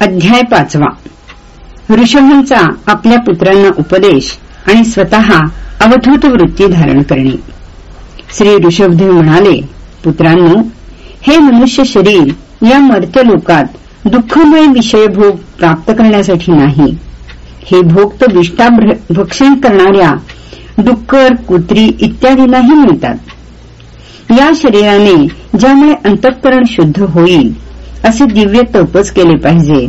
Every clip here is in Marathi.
अध्याय पाचवा. ऋषभांचा आपल्या पुत्रांना उपदेश आणि स्वतः अवधूत वृत्ती धारण करणे. श्री ऋषभदेव म्हणाले पुत्रांनो हे मनुष्य शरीर या मर्त्य लोकात दुःखमय विषयभोग प्राप्त करण्यासाठी नाही. हे भोग तर विष्टाभक्षण करणाऱ्या डुक्कर कुत्री इत्यादींनाही मिळतात. या शरीराने ज्यामुळे अंतःकरण शुद्ध होईल असे दिव्य तपच केले पाहिजे.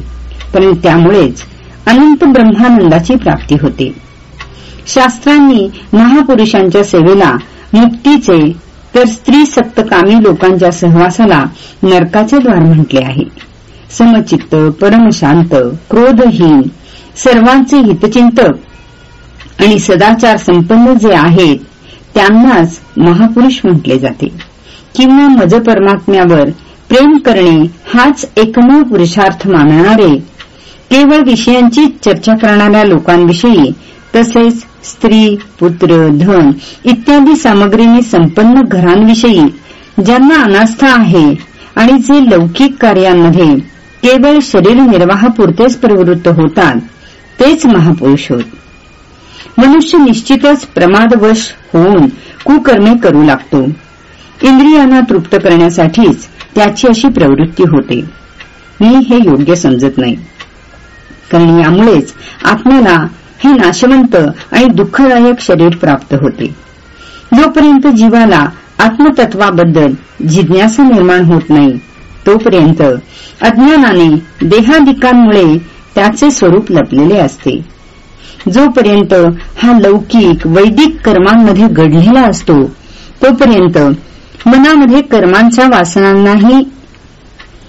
पण त्यामुळेच अनंत ब्रह्मानंदाची प्राप्ती होते. शास्त्रांनी महापुरुषांच्या सेवेला मुक्तीचे तर स्त्री सप्तकामी लोकांच्या सहवासाला नरकाचे द्वार म्हटले आहे. समचित्त परमशांत क्रोधहीन सर्वांचे हितचिंतक आणि सदाचार संपन्न जे आहेत त्यांनाच महापुरुष म्हटले जाते. किंवा मज परमात्म्यावर प्रेम करणे हाच एकमेव पुरुषार्थ मानणारे. केवळ विषयांचीच चर्चा करणाऱ्या लोकांविषयी तसेच स्त्री पुत्र धन इत्यादी सामग्रीने संपन्न घरांविषयी ज्यांना अनास्था आहे आणि जे लौकिक कार्यांमध्ये केवळ शरीर निर्वाहापुरतेच प्रवृत्त होतात तेच महापुरुष होत. मनुष्य निश्चितच प्रमादवश होऊन कुकर्मे करू लागतो. इंद्रियांना तृप्त करण्यासाठीच त्याची अशी प्रवृत्ती होते. मी हे योग्य समजत नाही. कारण यामुळेच आपल्याला हे नाशवंत आणि दुःखदायक शरीर प्राप्त होते. जोपर्यंत जीवाला आत्मतत्वाबद्दल जिज्ञासा निर्माण होत नाही तोपर्यंत अज्ञानाने देहादिकांमुळे त्याचे स्वरूप लपलेले असते. जोपर्यंत हा लौकिक वैदिक कर्मांमध्ये घडलेला असतो तोपर्यंत मनामध्ये कर्मांच्या वासनांनाही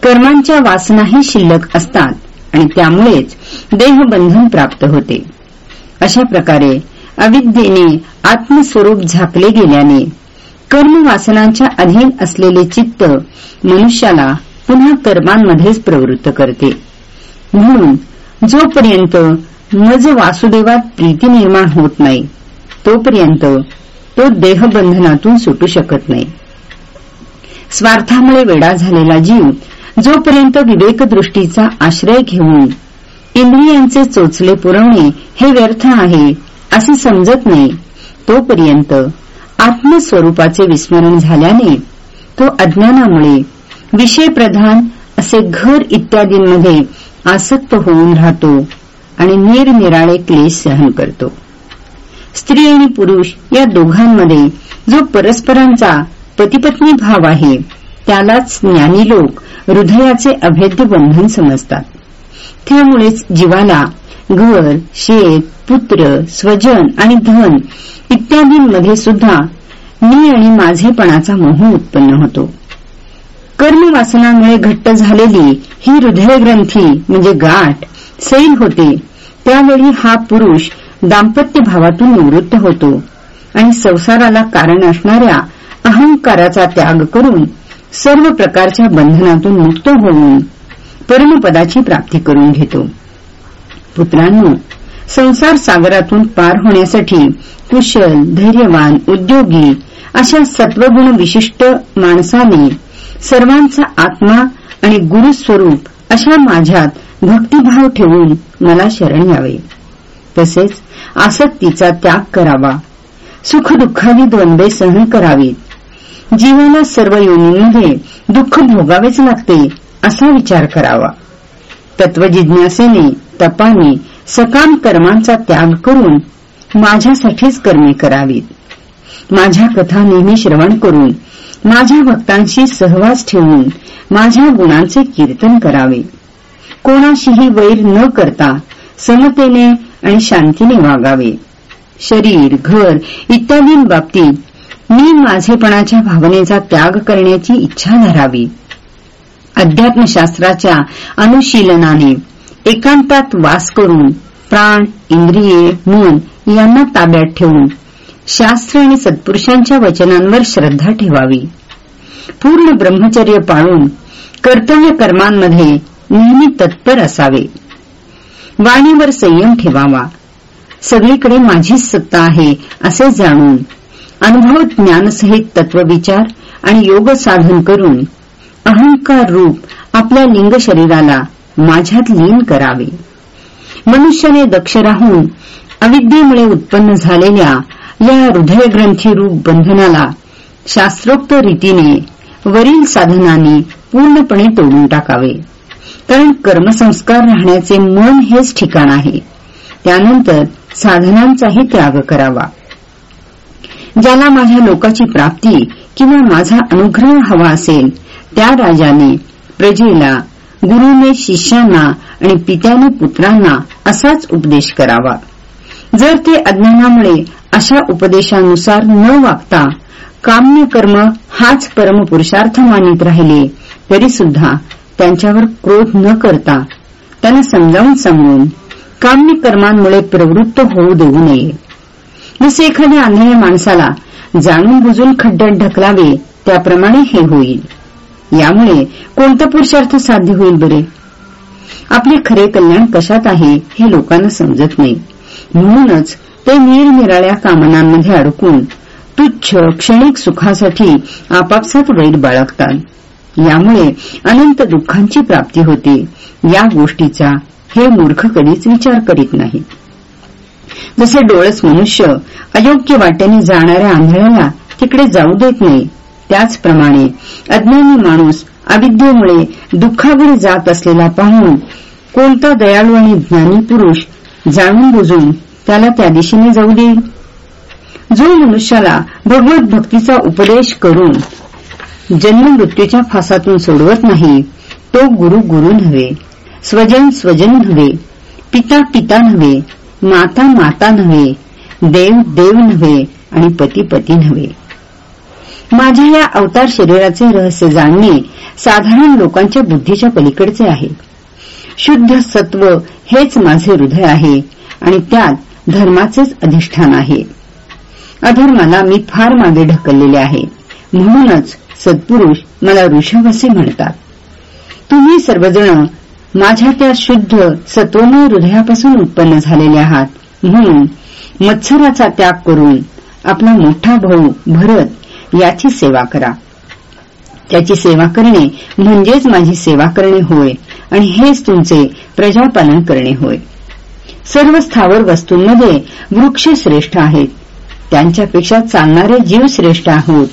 कर्मांच्या वासनाही शिल्लक असतात आणि त्यामुळेच देहबंधन प्राप्त होते. अशा प्रकारे अविद्येने आत्मस्वरूप झाकले गेल्याने कर्मवासनांच्या अधीन असलेले चित्त मनुष्याला पुन्हा कर्मांमध्येच प्रवृत्त करते. म्हणून जोपर्यंत मज वासुदेवात प्रीती निर्माण होत नाही तोपर्यंत तो देहबंधनातून सुटू शकत नाही. स्वार्थामुळे वेडा झालेला जीव जोपर्यंत विवेकदृष्टीचा आश्रय घेऊन इंद्रियांचे चोचले पुरवणे हे व्यर्थ आहे असे समजत नाही तोपर्यंत आत्मस्वरूपाचे विस्मरण झाल्याने तो अज्ञानामुळे विषयप्रधान असे घर इत्यादींमध्ये आसक्त होऊन राहतो आणि निरनिराळे क्लेश सहन करतो. स्त्री आणि पुरुष या दोघांमध्ये जो परस्परांचा पतीपत्नी भाव आहे. त्यालाच ज्ञानी लोक हृदयाचे अभेद्य बंधन समजतात. त्यामुळेच जीवाला घर शेत पुत्र स्वजन आणि धन इत्यादींमध्ये सुद्धा मी आणि माझेपणाचा मोह उत्पन्न होतो. कर्मवासनामुळे घट्ट झालेली ही हृदयग्रंथी म्हणजे गाठ सैल होते. त्यावेळी हा पुरुष दाम्पत्य भावातून निवृत्त होतो. आणि संसाराला कारण असणाऱ्या अहंकाराचा त्याग करून सर्व प्रकारच्या बंधनातून मुक्त होऊन परमपदाची प्राप्ती करून घेतो. पुत्रांनो संसार सागरातून पार होण्यासाठी कुशल धैर्यवान उद्योगी अशा सत्वगुण विशिष्ट माणसाने सर्वांचा आत्मा आणि गुरुस्वरूप अशा माझ्यात भक्तिभाव ठेवून मला शरण यावे. तसेच आसक्तीचा त्याग करावा. सुखदुःखादी द्वंद्वे सहन करावीत. जीवाला सर्व योनींमध्ये दुःख भोगावेच लागते असा विचार करावा. तत्वजिज्ञासेने तपाने सकाम कर्मांचा त्याग करून माझ्यासाठीच कर्मे करावीत. माझ्या कथा नेहमी श्रवण करून माझ्या भक्तांशी सहवास ठेवून माझ्या गुणांचे कीर्तन करावे. कोणाशीही वैर न करता समतेने आणि शांतीने वागावे. शरीर घर इत्यादींबाबतीत मी माझेपणाच्या भावनेचा त्याग करण्याची इच्छा धरावी. अध्यात्मशास्त्राच्या अनुशीलनाने एकांतात वास करून प्राण इंद्रिये मन यांना ताब्यात ठेवून शास्त्र आणि सत्पुरुषांच्या वचनांवर श्रद्धा ठेवावी. पूर्ण ब्रह्मचर्य पाळून कर्तव्य कर्मांमध्ये नेहमी तत्पर असावे. वाणीवर संयम ठेवावा. सगळीकडे माझीच सत्ता आहे असे जाणून अनुभव ज्ञानसहित तत्वविचार आणि योग साधन करून अहंकार रूप आपल्या लिंग शरीराला माझ्यात लीन करावे. मनुष्याने दक्ष राहून अविद्येमुळे उत्पन्न झालेल्या या हृदयग्रंथी रूप बंधनाला शास्त्रोक्त रीतीने वरील साधनांनी पूर्णपणे तोडून टाकावे. कारण कर्मसंस्कार राहण्याचे मन हेच ठिकाण आहे. त्यानंतर साधनांचाही त्याग करावा. ज्याला माझ्या लोकाची प्राप्ती किंवा माझा अनुग्रह हवा असेल त्या राजाने प्रजेला गुरुने शिष्यांना आणि पित्याने पुत्रांना असाच उपदेश करावा. जर ते अज्ञानामुळे अशा उपदेशानुसार न वागता काम्य कर्म हाच परमपुरुषार्थ मानित राहिले तरी सुद्धा त्यांच्यावर क्रोध न करता त्यांना समजावून सांगून काम्य कर्मांमुळे प्रवृत्त होऊ देऊ नये. जसे एखाद्या आंधळ्या माणसाला जाणून बुजून खड्ड्यात ढकलावे त्याप्रमाणे हे होईल. यामुळे कोणता पुरुषार्थ साध्य होईल बरे? आपले खरे कल्याण कशात आहे हे लोकांना समजत नाही. म्हणूनच ते निरनिराळ्या कामनांमध्ये अडकून तुच्छ क्षणिक सुखासाठी आपापसात वैर बाळगतात. यामुळे अनंत दुःखांची प्राप्ती होते. या गोष्टीचा हे मूर्ख कधीच विचार करीत नाही जसे डोळस मनुष्य अयोग्य वाटेने जाणाऱ्या आंधळ्याला तिकडे जाऊ देत नाही. त्याचप्रमाणे अज्ञानी माणूस अविद्येमुळे दुःखाकडे जात असलेला पाहून कोणता दयाळू आणि ज्ञानी पुरुष जाणून बुजून त्याला त्या दिशेने जाऊ देईल? जो मनुष्याला भगवत भक्तीचा उपदेश करून जन्ममृत्यूच्या फासातून सोडवत नाही तो गुरु गुरु नव्हे. स्वजन स्वजन नव्हे. पिता पिता नव्हे. माता माता नव्हे देव देव नव्हे आणि पती पती नव्हे. माझ्या या अवतार शरीराचे रहस्य जाणणे साधारण लोकांच्या बुद्धीच्या पलीकडचे आहे. शुद्ध सत्व हेच माझे हृदय आहे आणि त्यात धर्माचेच अधिष्ठान आहे. अधर्माला मी फार मागे ढकललेले आहे. म्हणूनच सत्पुरुष मला ऋषभ असे म्हणतात. तुम्ही सर्वजण माझ्या त्या शुद्ध सत्वमय हृदयापासून उत्पन्न झालेले आहात. म्हणून मत्सराचा त्याग करून आपला मोठा भाऊ भरत याची सेवा करा. त्याची सेवा करणे म्हणजेच माझी सेवा करणे होय आणि हेच तुमचे प्रजापालन करणे होय. सर्व स्थावर वस्तूंमध्ये वृक्ष श्रेष्ठ आहेत. त्यांच्यापेक्षा चालणारे जीव श्रेष्ठ आहोत.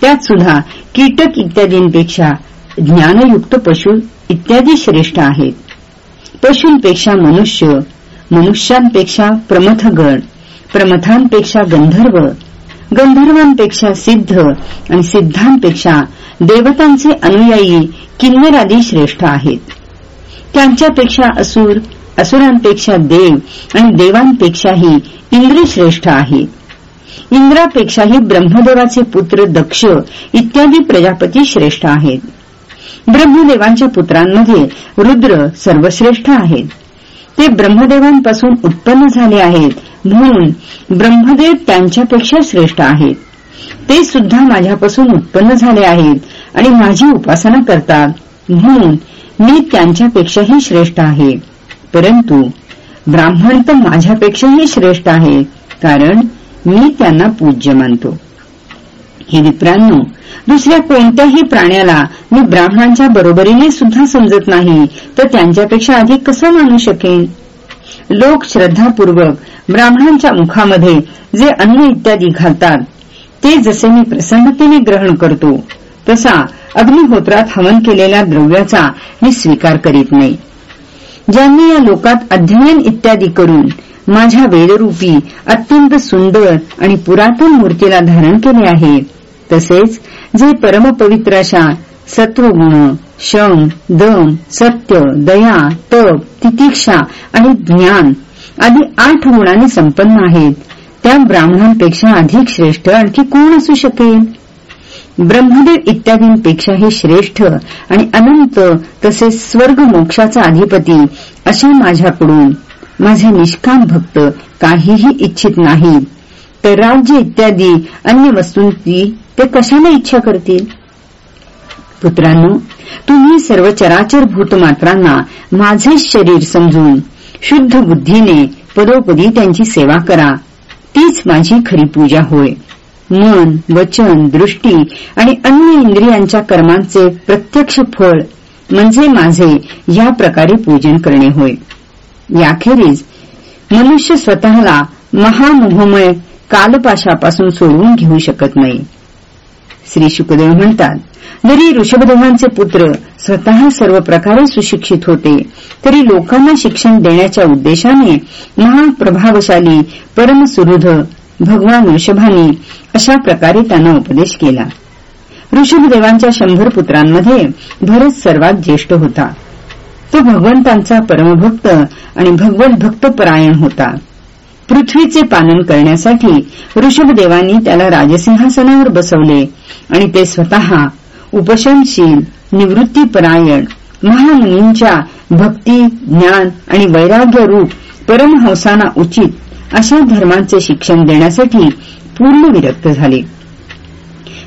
त्यात सुद्धा कीटक इत्यादींपेक्षा ज्ञानयुक्त पशु इत्यादी श्रेष्ठ आहेत. पशूंपेक्षा मनुष्य मनुष्यांपेक्षा प्रमथगण प्रमथांपेक्षा गंधर्व गंधर्वांपेक्षा सिद्ध आणि सिद्धांपेक्षा देवतांचे अनुयायी किन्नरादी श्रेष्ठ आहेत. त्यांच्यापेक्षा असुर असुरांपेक्षा देव आणि देवांपेक्षाही इंद्र श्रेष्ठ आहेत इंद्रापेक्षाही ब्रह्मदेवाचे पुत्र दक्ष इत्यादी प्रजापती श्रेष्ठ आहेत. ब्रह्मदेवांच्या पुत्रांमध्ये रुद्र सर्वश्रेष्ठ आहेत. ते ब्रह्मदेवांपासून उत्पन्न झाले आहेत म्हणून ब्रह्मदेव त्यांच्यापेक्षा श्रेष्ठ आहेत. ते सुद्धा माझ्यापासून उत्पन्न झाले आहेत आणि माझी उपासना करतात म्हणून मी त्यांच्यापेक्षाही श्रेष्ठ आहे. परंतु ब्राह्मण तर माझ्यापेक्षाही श्रेष्ठ आहे कारण मी त्यांना पूज्य मानतो. हे विप्रांनो दुसऱ्या कोणत्याही प्राण्याला मी ब्राह्मणांच्या बरोबरीने सुद्धा समजत नाही तर त्यांच्यापेक्षा अधिक कसं मानू शकेन? लोक श्रद्धापूर्वक ब्राह्मणांच्या मुखामध्ये जे अन्न इत्यादी घालतात ते जसे मी प्रसन्नतेने ग्रहण करतो तसा अग्निहोत्रात हवन केलेल्या द्रव्याचा मी स्वीकार करीत नाही. ज्यांनी या लोकात अध्ययन इत्यादी करून माझ्या वेदरूपी अत्यंत सुंदर आणि पुरातन मूर्तीला धारण केले आहे तसेच जे परमपवित्र अशा सत्वगुण शम दम सत्य दया तप तितिक्षा आणि ज्ञान आदी आठ गुणांनी संपन्न आहेत. त्या ब्राह्मणांपेक्षा अधिक श्रेष्ठ आणखी कोण असू शकेल? ब्रह्मदेव इत्यादींपेक्षाही श्रेष्ठ आणि अनंत तसेच स्वर्ग मोक्षाचा अधिपती अशा माझ्याकडून माझे निष्काम भक्त काहीही इच्छित नाहीत. तर राज्य इत्यादी अन्य वस्तूंची ते कशाला इच्छा करतील? पुत्रांनो तुम्ही सर्व चराचर भूतमात्रांना माझेच शरीर समजून शुद्ध बुद्धीने पदोपदी त्यांची सेवा करा. तीच माझी खरी पूजा होय. मन वचन दृष्टी आणि अन्य इंद्रियांच्या कर्मांचे प्रत्यक्ष फळ म्हणजे माझे या प्रकारे पूजन करणे होय. याखेरीज मनुष्य स्वतःला महामोहमय कालपाशापासून सोडवून घेऊ शकत नाही. श्री शुकदेव म्हणतात जरी ऋषभदेवांचे पुत्र स्वतः सर्व प्रकारे सुशिक्षित होते तरी लोकांना शिक्षण देण्याच्या उद्देशाने महाप्रभावशाली परमसुहृद भगवान ऋषभाने अशा प्रकारे त्यांना उपदेश केला. ऋषभदेवांच्या शंभर पुत्रांमध्ये भरत सर्वात ज्येष्ठ होता. तो भगवंतांचा परमभक्त आणि भगवत भक्तपरायण होता. पृथ्वीचे पालन करण्यासाठी ऋषभदेवांनी त्याला राजसिंहासनावर बसवले आणि ते स्वतः उपशमशील निवृत्तीपरायण महामुनींच्या भक्ती ज्ञान आणि वैराग्य रूप परमहंसाना उचित अशा धर्मांचे शिक्षण देण्यासाठी पूर्ण विरक्त झाले.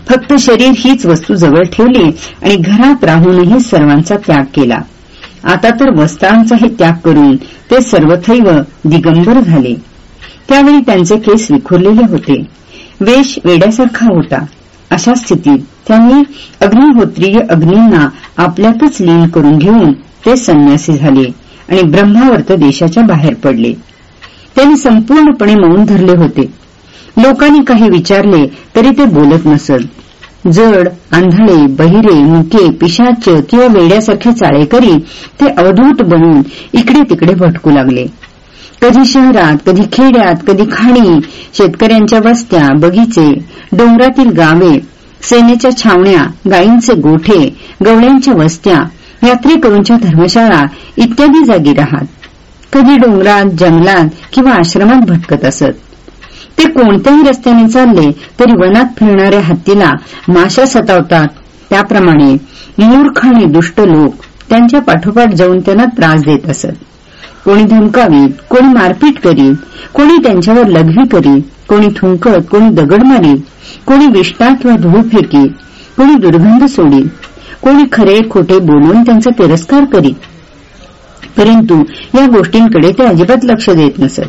फक्त शरीर हीच वस्तू जवळ ठेवली आणि घरात राहूनही सर्वांचा त्याग केला. आता तर वस्त्रांचाही त्याग करून ते सर्वथैव दिगंबर झाले. त्यावेळी त्यांचे केस विखुरलेले होते. वेश वेड्यासारखा होता. अशा स्थितीत त्यांनी अग्निहोत्रीय अग्नींना आपल्यातच लीन करून घेऊन ते संन्यासी झाले आणि ब्रह्मावर्त देशाच्या बाहेर पडले. त्यांनी संपूर्णपणे मौन धरले होते. लोकांनी काही विचारले तरी ते बोलत नसत. जड आंधळे बहिरे मुके पिशाच किंवा वेड्यासारखे चाळेकरी ते अवधूत बनून इकडे तिकडे भटकू लागले. कधी शहरात कधी खेड्यात कधी खाणी शेतकऱ्यांच्या वस्त्या बगीचे डोंगरातील गावे सेनेच्या छावण्या गायींचे गोठे गवळ्यांच्या वस्त्या यात्रेकरूंच्या धर्मशाळा इत्यादी जागी राहत. कधी डोंगरात जंगलात किंवा आश्रमात भटकत असत. ते कोणत्याही रस्त्याने चालले तरी वनात फिरणाऱ्या हत्तीला माशा सतावतात. त्याप्रमाणे मूर्ख आणि दुष्ट लोक त्यांच्या पाठोपाठ जाऊन त्यांना त्रास देत असत. कोणी धमकावीत कोणी मारपीट करीत कोणी त्यांच्यावर लघवी करीत कोणी थुंकत कोणी दगड मारीत कोणी विष्टा किंवा धूळ फेकीत कोणी दुर्गंध सोडीत कोणी खरे खोटे बोलून त्यांचा तिरस्कार करीत. परंतु या गोष्टींकडे ते अजिबात लक्ष देत नसत.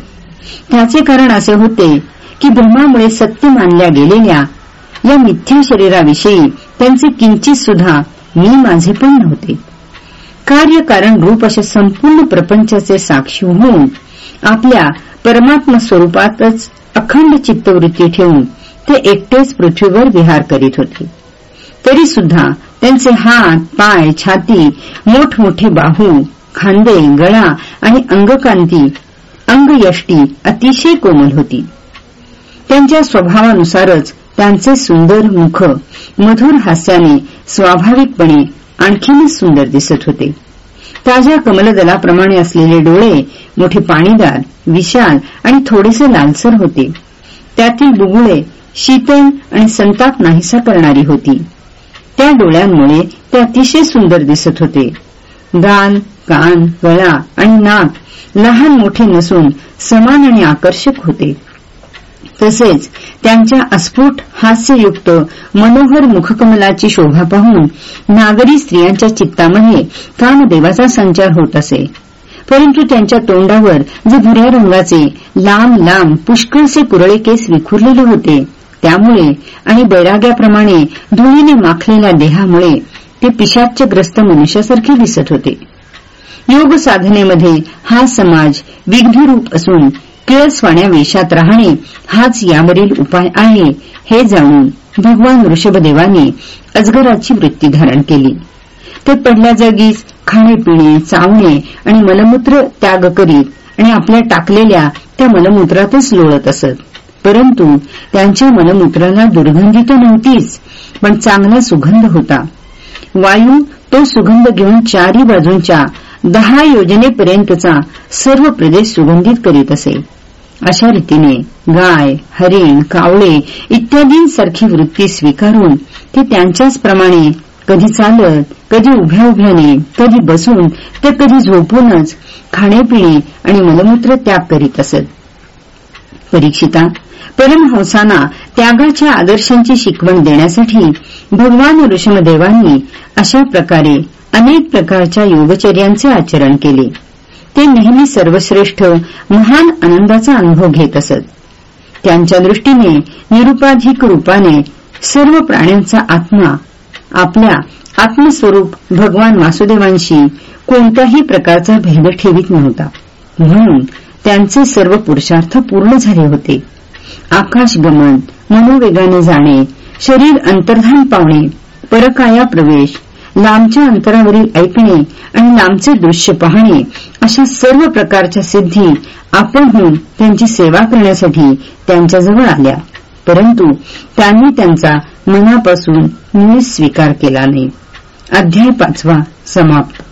त्याचे कारण असे होते की ब्रह्मामुळे सत्य मानल्या गेलेल्या या मिथ्या शरीराविषयी त्यांचे किंचित सुद्धा मी माझे पण नव्हते. कार्यकारण रूप असे संपूर्ण प्रपंचाचे साक्षी होऊन आपल्या परमात्मा स्वरूपातच अखंड चित्तवृत्ती ठेवून ते एकटेच पृथ्वीवर विहार करीत होते. तरी सुद्धा त्यांचे हात पाय छाती मोठमोठे बाहू खांदे गळा आणि अंगकांती अंगयष्टी अतिशय कोमल होती. त्यांच्या स्वभावानुसारच त्यांचे सुंदर मुख मधुर हास्याने स्वाभाविकपणे आणखीनच सुंदर दिसत होते. ताज्या कमलदलाप्रमाणे असलेले डोळे मोठे पाणीदार विशाल आणि थोडेसे लालसर होते. त्यातील बुगुळे शीतल आणि संताप नाहीसा करणारी होती. त्या डोळ्यांमुळे ते अतिशय सुंदर दिसत होते. गाल कान गळा आणि नाक लहान मोठे नसून समान आणि आकर्षक होते. तसेच त्यांच्या अस्फुट हास्ययुक्त मनोहर मुखकमलाची शोभा पाहून नागरी स्त्रियांच्या चित्तामध्ये कामदेवाचा संचार होत असे. परंतु त्यांच्या तोंडावर जे भुऱ्या रंगाचे लांब लांब पुष्कळसे कुरळे केस विखुरलेले होते त्यामुळे आणि बैराग्याप्रमाणे धुळीने माखलेल्या देहामुळे ते पिशाच्यग्रस्त मनुष्यासारखे दिसत होते. योग साधनेमध्ये हा समाज विघ्नरूप असून किळसवाण्या वेशात राहणे हाच यावरील उपाय आहे हे जाणून भगवान ऋषभदेवाने अजगराची वृत्ती धारण केली. ते पडल्या जागीच खाणेपिणे चावणे आणि मलमूत्र त्याग करीत आणि आपल्या टाकलेल्या त्या मलमूत्रातच लोळत असत. परंतु त्यांच्या मलमूत्राला दुर्गंधी तर नव्हतीच पण चांगला सुगंध होता. वायू तो सुगंध घेऊन चारी बाजूंच्या दहा योजनेपर्यंतचा सर्व प्रदेश सुगंधित करीत असे. अशा रीतीने गाय हरिण कावळे इत्यादींसारखी वृत्ती स्वीकारून ते त्यांच्याच प्रमाणे कधी चालत कधी उभ्या उभ्याने कधी बसून तर कधी झोपूनच खाणेपिणे आणि मलमूत्र त्याग करीत असत. परीक्षिता परमहंसांना त्यागाच्या आदर्शांची शिकवण देण्यासाठी भगवान ऋषमदेवांनी अशा प्रकारे अनेक प्रकारच्या योगचर्यांचे आचरण केले. ते नेहमी सर्वश्रेष्ठ महान आनंदाचा अनुभव घेत असत. त्यांच्या दृष्टीने निरुपाधिक रूपाने सर्व प्राण्यांचा आत्मा आपल्या आत्मस्वरूप भगवान वासुदेवांशी कोणत्याही प्रकारचा भेद ठेवीत नव्हता. म्हणून त्यांचे सर्व पुरुषार्थ पूर्ण झाले होते. आकाशगमन मनोवेगाने जाणे शरीर अंतर्धान पावणे परकाया प्रवेश लांबच्या अंतरावरील ऐकणे आणि लांबचे दृश्य पाहणे अशा सर्व प्रकारच्या सिद्धी आपण त्यांची सेवा करण्यासाठी त्यांच्याजवळ आल्या. परंतु त्यांनी त्यांचा मनापासून मुळीच स्वीकार केला नाही. अध्याय पाचवा समाप्त.